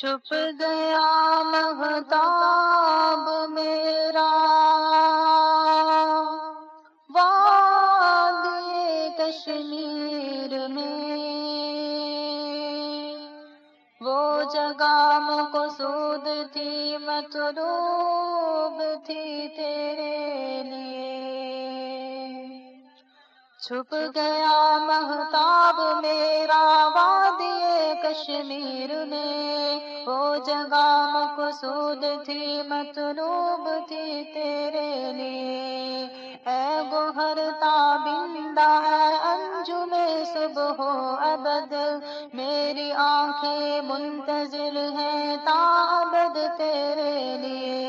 چھپ گیا مہتاب میرا۔ وادی کشمیر میں۔ وہ جگہ مقصود تھی، مطلوب تھی تیرے لیے۔ چھپ گیا مہتاب میرا وادی کشمیر میں وہ جگہ مقصود تھی، مطلوب تھی تیرے لیے۔ اے گوہر تابندہ ہے انجم صبح و ابد۔ میری آنکھیں منتظر ہیں تابد تیرے لیے۔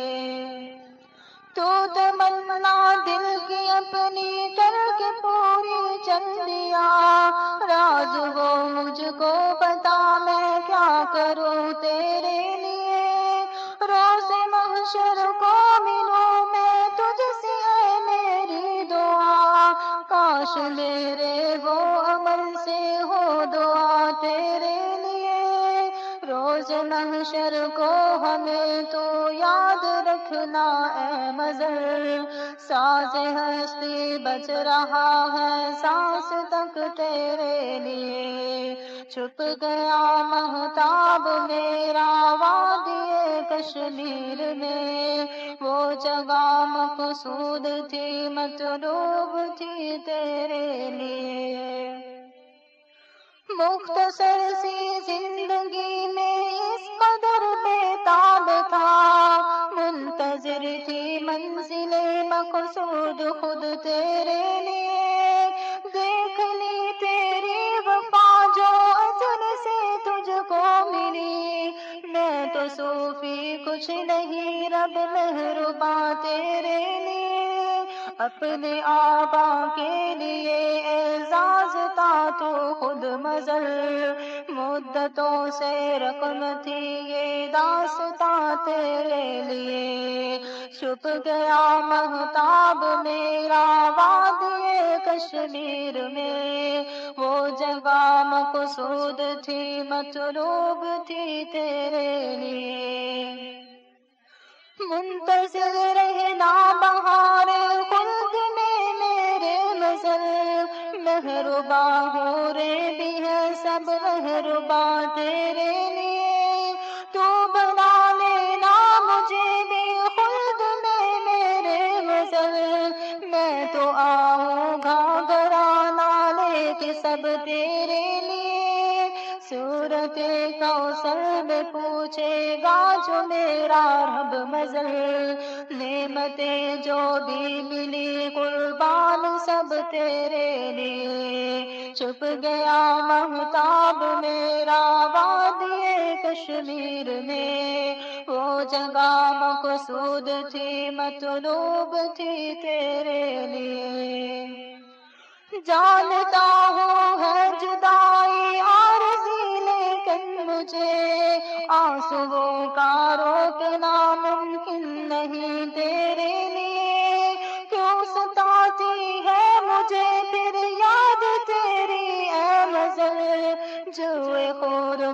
تو تمنا پوری چندیا راز وہ مجھ کو پتا میں کیا کروں تیرے لیے۔ روز محشر کو ملوں میں، تجھ سے ہے میری دعا۔ کاش میرے وہ عمل سے ہو دعا تیرے لیے۔ روز محشر کو ہمیں تو یاد رکھنا اے مزر ساز ہستی بچ رہا ہے، سانس تک تیرے لیے۔ چھپ گیا مہتاب میرا، وادی کشمیر میں۔ وہ جگہ مقصود تھی، مطلوب تھی تیرے لیے۔ مختصر سی زندگی مقصود خود تیرے لیے دیکھ لی تیری وفا جو ازل سے تجھ کو ملی میں تو صوفی کچھ نہیں رب مہربا تیرے لیے اپنے آبا کے لیے اعزاز تو خود مزل، مدتوں سے رقم تھی یہ داستا تیرے لیے۔ چھپ گیا مہتاب میرا وادی کشمیر میں۔ وہ جگہ مقصود تھی، مطلوب تھی تیرے لیے۔ منتظر رہنا بہار خلد مہربا ہو رے بھی ہے سب مہربا تیرے لیے تو بنا لینا مجھے بھی خلد میں میرے نظر میں تو آؤں گا گرانا لے کے سب تیرے لیے صورت کوثر میں پوچھے گا جو میرا رب مزل نعمتیں جو بھی ملی تیرے لیے چھپ گیا مہتاب میرا، وادی کشمیر میں۔ وہ جگہ مقصود تھی، مطلوب تھی تیرے لیے۔ جانتا ہوں ہے جدائی عارضی لیکن مجھے۔ آنسوؤں کا روکنا ممکن نہیں تیرے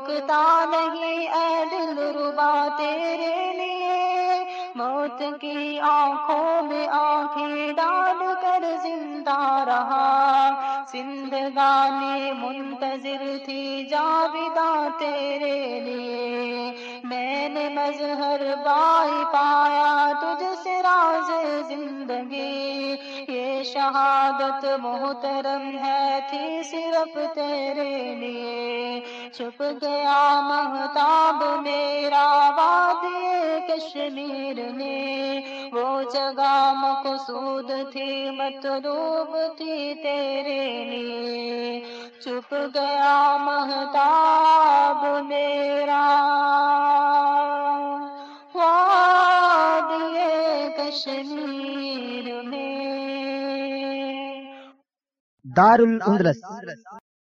رکتا نہیں اے دل ربا تیرے لیے۔ موت کی آنکھوں میں آنکھیں ڈال کر زندہ رہا۔ زندگانی منتظر تھی جاویدہ تیرے لیے۔ میں نے مظہر بائی پایا، تجھ سے راز زندگی۔ یہ شہادت محترم ہے، تھی صرف تیرے لیے۔ چھپ گیا مہتاب میرا، وادی کشمیر میں۔ وہ جگہ مقصود تھی، مطلوب تھی تیرے لیے۔ چھپ گیا مہتاب میرا۔ وادی کشمیر دار الاندلس